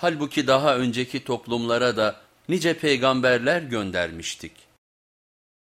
Halbuki daha önceki toplumlara da nice peygamberler göndermiştik.